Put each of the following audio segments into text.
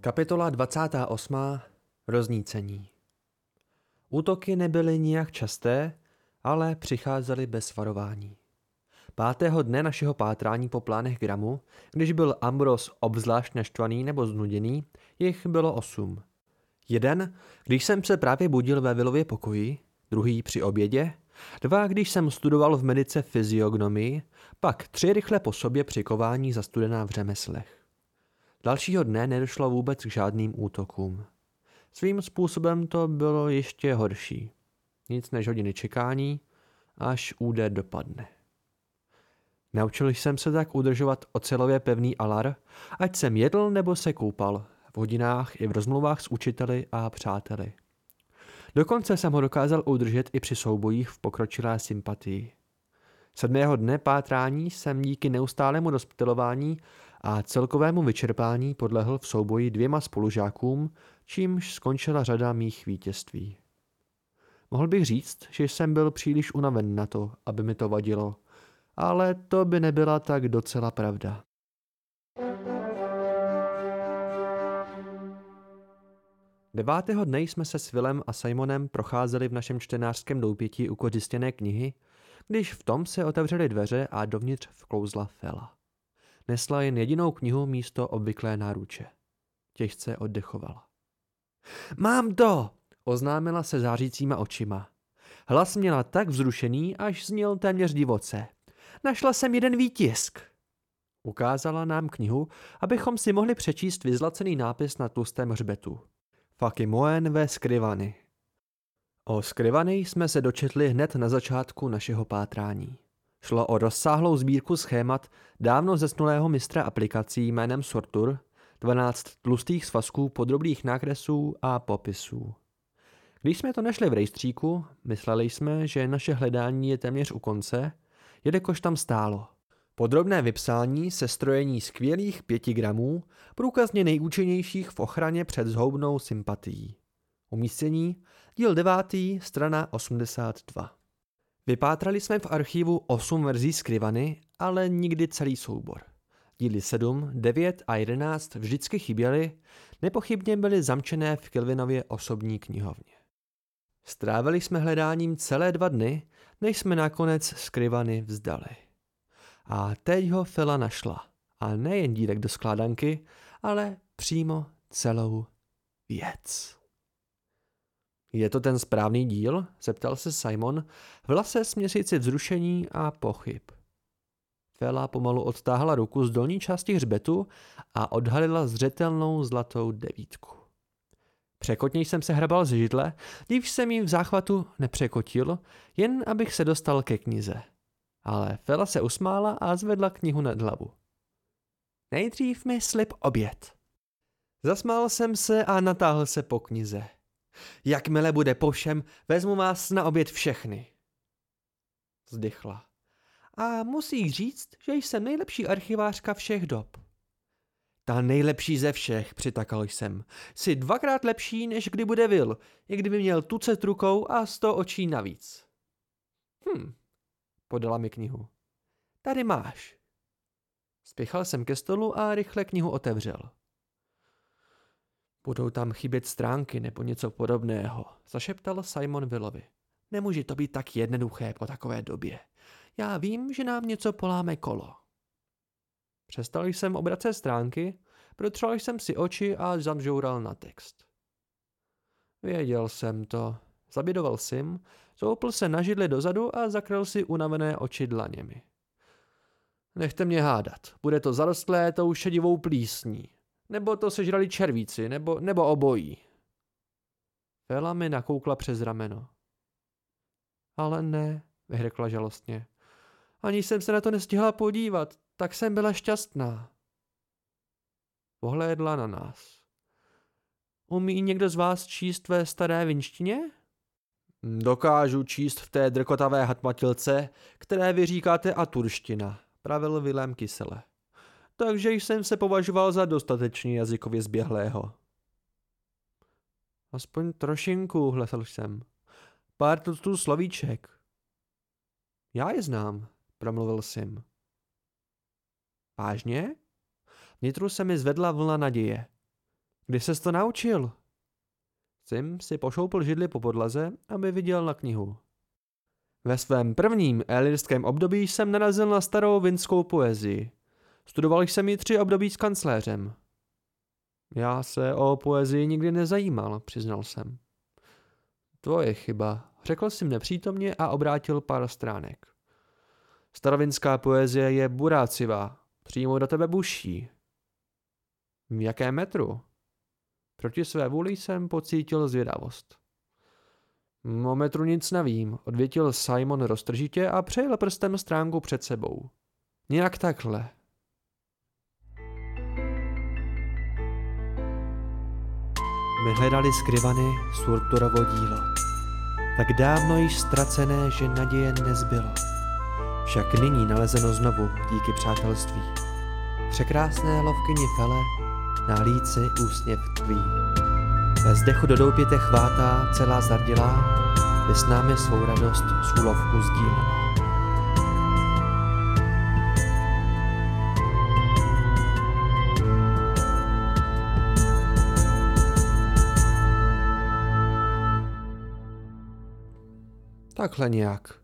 Kapitola 28. Roznícení Útoky nebyly nijak časté, ale přicházely bez varování. Pátého dne našeho pátrání po plánech Gramu, když byl Ambros obzvlášť naštvaný nebo znuděný, jich bylo osm. Jeden, když jsem se právě budil ve Vilově pokoji, druhý při obědě, dva, když jsem studoval v medice fyziognomii, pak tři rychle po sobě při kování zastudená v řemeslech. Dalšího dne nedošlo vůbec k žádným útokům. Svým způsobem to bylo ještě horší. Nic než hodiny čekání, až úder dopadne. Naučil jsem se tak udržovat ocelově pevný alar, ať jsem jedl nebo se koupal, v hodinách i v rozmluvách s učiteli a přáteli. Dokonce jsem ho dokázal udržet i při soubojích v pokročilé sympatii. Sedmého dne pátrání jsem díky neustálému rozptilování a celkovému vyčerpání podlehl v souboji dvěma spolužákům, čímž skončila řada mých vítězství. Mohl bych říct, že jsem byl příliš unaven na to, aby mi to vadilo, ale to by nebyla tak docela pravda. Devátého dne jsme se s Willem a Simonem procházeli v našem čtenářském doupětí u kořistěné knihy, když v tom se otevřely dveře a dovnitř vklouzla Fela. Nesla jen jedinou knihu místo obvyklé náruče. Těžce oddechovala. Mám to! oznámila se zářícíma očima. Hlas měla tak vzrušený, až zněl téměř divoce. Našla jsem jeden výtisk. Ukázala nám knihu, abychom si mohli přečíst vyzlacený nápis na tlustém hřbetu. Fakimoen ve Skrivany. O Skrivany jsme se dočetli hned na začátku našeho pátrání. Šlo o rozsáhlou sbírku schémat dávno zesnulého mistra aplikací jménem Sortur, 12 tlustých svazků podrobných nákresů a popisů. Když jsme to našli v rejstříku, mysleli jsme, že naše hledání je téměř u konce, jelikož tam stálo. Podrobné vypsání se strojení skvělých pěti gramů, průkazně nejúčinnějších v ochraně před zhoubnou sympatií. Umístění, díl 9, strana 82. Vypátrali jsme v archivu 8 verzí skryvany, ale nikdy celý soubor. Díly 7, 9 a 11 vždycky chyběly, nepochybně byly zamčené v Kelvinově osobní knihovně. Strávili jsme hledáním celé dva dny, než jsme nakonec skryvany vzdali. A teď ho Fela našla. A nejen dílek do skládanky, ale přímo celou věc. Je to ten správný díl? zeptal se Simon, v lase směsici vzrušení a pochyb. Fela pomalu odtáhla ruku z dolní části hřbetu a odhalila zřetelnou zlatou devítku. Překotněj jsem se hrabal z židle, když jsem jí v záchvatu nepřekotil, jen abych se dostal ke knize. Ale Fela se usmála a zvedla knihu nad hlavu. Nejdřív mi slib oběd. Zasmál jsem se a natáhl se po knize. Jakmile bude po všem, vezmu vás na oběd všechny. Zdychla. A musí říct, že jsem nejlepší archivářka všech dob. Ta nejlepší ze všech, přitakal jsem. Jsi dvakrát lepší, než kdy bude Will, i kdyby měl tucet rukou a sto očí navíc. Hm, podala mi knihu. Tady máš. Spěchal jsem ke stolu a rychle knihu otevřel. Budou tam chybět stránky nebo něco podobného, zašeptal Simon Willovi. Nemůže to být tak jednoduché po takové době. Já vím, že nám něco poláme kolo. Přestal jsem obracet stránky, protřel jsem si oči a zamžoural na text. Věděl jsem to. Zabědoval Sim, zoupl se na židli dozadu a zakryl si unavené oči dlaněmi. Nechte mě hádat, bude to zarostlé tou šedivou plísní. Nebo to sežrali červíci, nebo, nebo obojí. Fela mi nakoukla přes rameno. Ale ne, vyhrkla žalostně. Ani jsem se na to nestihla podívat, tak jsem byla šťastná. Pohlédla na nás. Umí někdo z vás číst ve staré vinštině? Dokážu číst v té drkotavé hatmatilce, které vy říkáte aturština, pravil Vilém Kysele takže jsem se považoval za dostatečně jazykově zběhlého. Aspoň trošinku, hlesl jsem. Pár tu slovíček. Já je znám, promluvil Sim. Vážně? Vnitru se mi zvedla vlna naděje. Kdy ses to naučil? Sim si pošoupil židli po podlaze, aby viděl na knihu. Ve svém prvním elirském období jsem narazil na starou vinskou poezii. Studoval jsem ji tři období s kancléřem. Já se o poezii nikdy nezajímal, přiznal jsem. Tvoje chyba, řekl jsem nepřítomně a obrátil pár stránek. Starovinská poezie je burácivá, přímo do tebe buší. V jakém metru? Proti své vůli jsem pocítil zvědavost. O metru nic nevím, odvětil Simon roztržitě a přejel prstem stránku před sebou. Nějak takhle. My hledali skryvany Surturovo dílo. Tak dávno již ztracené, že naděje nezbylo. Však nyní nalezeno znovu díky přátelství. Překrásné lovkyni Fele na líci úsměv tvý. Ve zdechu do doupěte chvátá celá zardilá, by s námi svou radost z úlovku sdílela. Takhle nějak.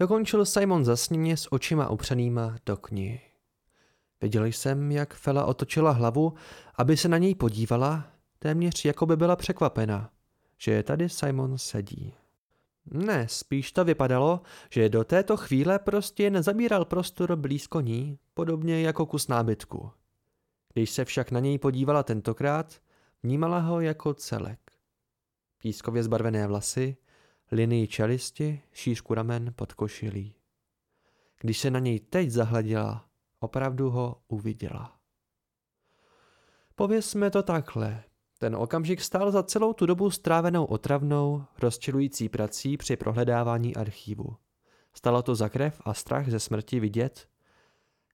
Dokončil Simon zasněně s očima upřenýma do knihy. Viděl jsem, jak Fela otočila hlavu, aby se na něj podívala, téměř jako by byla překvapena, že tady Simon sedí. Ne, spíš to vypadalo, že do této chvíle prostě nezabíral prostor blízko ní, podobně jako kus nábytku. Když se však na něj podívala tentokrát, vnímala ho jako celek. Pískově zbarvené vlasy, linii čelisti, šířku ramen pod košilí. Když se na něj teď zahleděla, opravdu ho uviděla. Povězme to takhle. Ten okamžik stál za celou tu dobu strávenou otravnou, rozčilující prací při prohledávání archívu. Stalo to za krev a strach ze smrti vidět,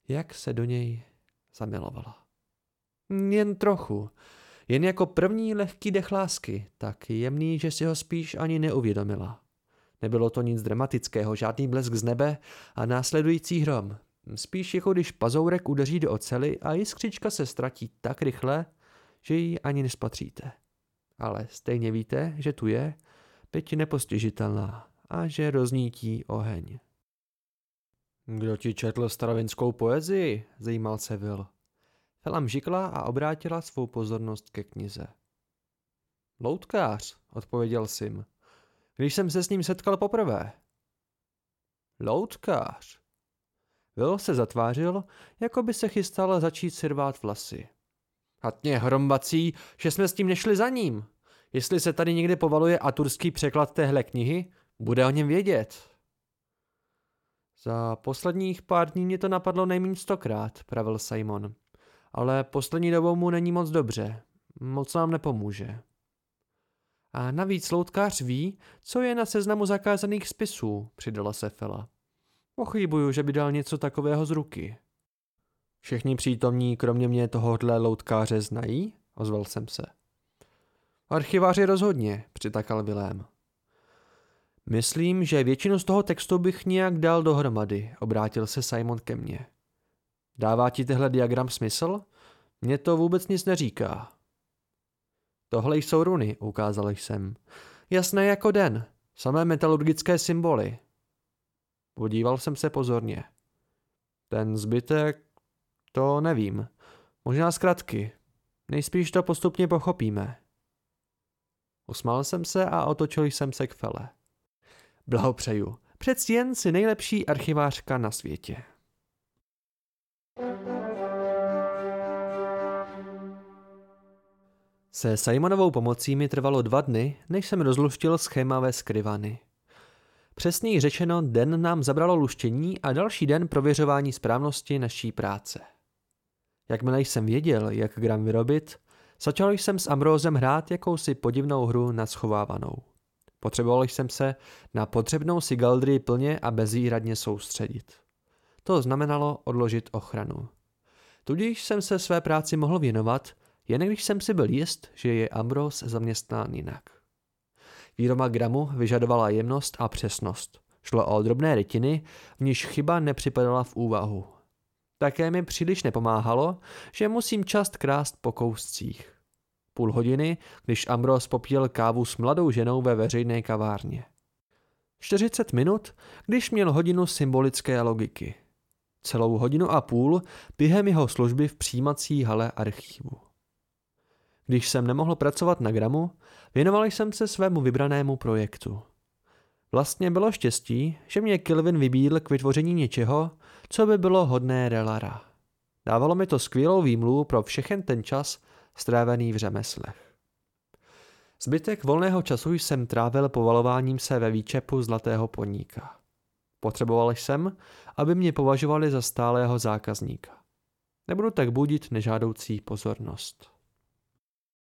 jak se do něj zamilovala. Jen trochu, jen jako první lehký dech lásky, tak jemný, že si ho spíš ani neuvědomila. Nebylo to nic dramatického, žádný blesk z nebe a následující hrom. Spíš jako když pazourek udeří do ocely a jiskřička se ztratí tak rychle, že ji ani nespatříte. Ale stejně víte, že tu je, byť nepostižitelná a že roznítí oheň. Kdo ti četl starovinskou poezii? zajímal se Will. Fela mžikla a obrátila svou pozornost ke knize. Loutkář, odpověděl Sim. Když jsem se s ním setkal poprvé. Loutkář. Will se zatvářil, jako by se chystal začít si rvát vlasy. Hatně hrombací, že jsme s tím nešli za ním. Jestli se tady někde povaluje aturský překlad téhle knihy, bude o něm vědět. Za posledních pár dní mě to napadlo nejméně stokrát, pravil Simon ale poslední dobou mu není moc dobře. Moc nám nepomůže. A navíc loutkář ví, co je na seznamu zakázaných spisů, přidala se Fela. Pochybuju, že by dal něco takového z ruky. Všichni přítomní, kromě mě tohohle loutkáře, znají? Ozval jsem se. Archiváři rozhodně, přitakal Vilém. Myslím, že většinu z toho textu bych nějak dal dohromady, obrátil se Simon ke mně. Dává ti tehle diagram smysl? Mně to vůbec nic neříká. Tohle jsou runy, ukázal jsem. Jasné jako den, samé metalurgické symboly. Podíval jsem se pozorně. Ten zbytek, to nevím. Možná zkratky. Nejspíš to postupně pochopíme. Usmál jsem se a otočil jsem se k Fele. Blahopřeju. Přeci jen si nejlepší archivářka na světě. Se Simonovou pomocí mi trvalo dva dny, než jsem rozluštil schéma skryvany. Přesněji řečeno, den nám zabralo luštění a další den prověřování správnosti naší práce. Jakmile jsem věděl, jak gram vyrobit, začal jsem s Ambrózem hrát jakousi podivnou hru na schovávanou. Potřeboval jsem se na potřebnou si galdry plně a bezvýhradně soustředit. To znamenalo odložit ochranu. Tudíž jsem se své práci mohl věnovat, jen když jsem si byl jist, že je Ambrose zaměstnán jinak. Výroba gramu vyžadovala jemnost a přesnost. Šlo o drobné rytiny, v níž chyba nepřipadala v úvahu. Také mi příliš nepomáhalo, že musím čast krást po kouscích. Půl hodiny, když Ambros popíjel kávu s mladou ženou ve veřejné kavárně. 40 minut, když měl hodinu symbolické logiky. Celou hodinu a půl během jeho služby v přijímací hale archivu. Když jsem nemohl pracovat na gramu, věnoval jsem se svému vybranému projektu. Vlastně bylo štěstí, že mě Kelvin vybídl k vytvoření něčeho, co by bylo hodné Relara. Dávalo mi to skvělou výmluvu pro všechen ten čas strávený v řemeslech. Zbytek volného času jsem trávil povalováním se ve výčepu zlatého poníka. Potřeboval jsem, aby mě považovali za stálého zákazníka. Nebudu tak budit nežádoucí pozornost.